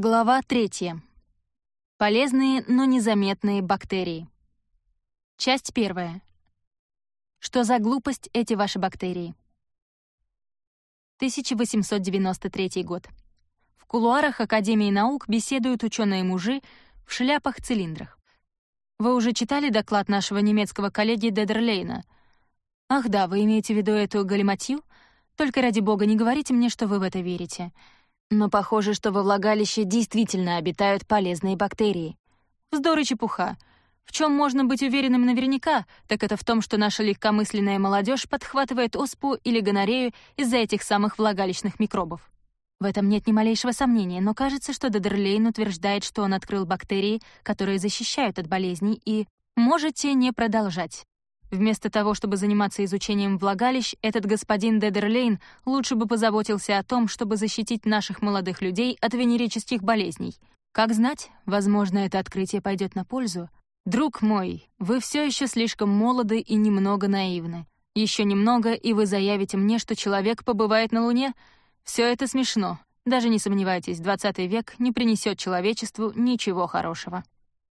Глава 3. Полезные, но незаметные бактерии. Часть первая. Что за глупость эти ваши бактерии? 1893 год. В кулуарах Академии наук беседуют ученые-мужи в шляпах-цилиндрах. Вы уже читали доклад нашего немецкого коллеги Дедерлейна? Ах да, вы имеете в виду эту галиматью? Только ради бога не говорите мне, что вы в это верите. Но похоже, что во влагалище действительно обитают полезные бактерии. Вздор и чепуха. В чем можно быть уверенным наверняка, так это в том, что наша легкомысленная молодежь подхватывает оспу или гонорею из-за этих самых влагалищных микробов. В этом нет ни малейшего сомнения, но кажется, что Дедерлейн утверждает, что он открыл бактерии, которые защищают от болезней, и «можете не продолжать». Вместо того, чтобы заниматься изучением влагалищ, этот господин Дедерлейн лучше бы позаботился о том, чтобы защитить наших молодых людей от венерических болезней. Как знать, возможно, это открытие пойдет на пользу. Друг мой, вы все еще слишком молоды и немного наивны. Еще немного, и вы заявите мне, что человек побывает на Луне. Все это смешно. Даже не сомневайтесь, 20 век не принесет человечеству ничего хорошего.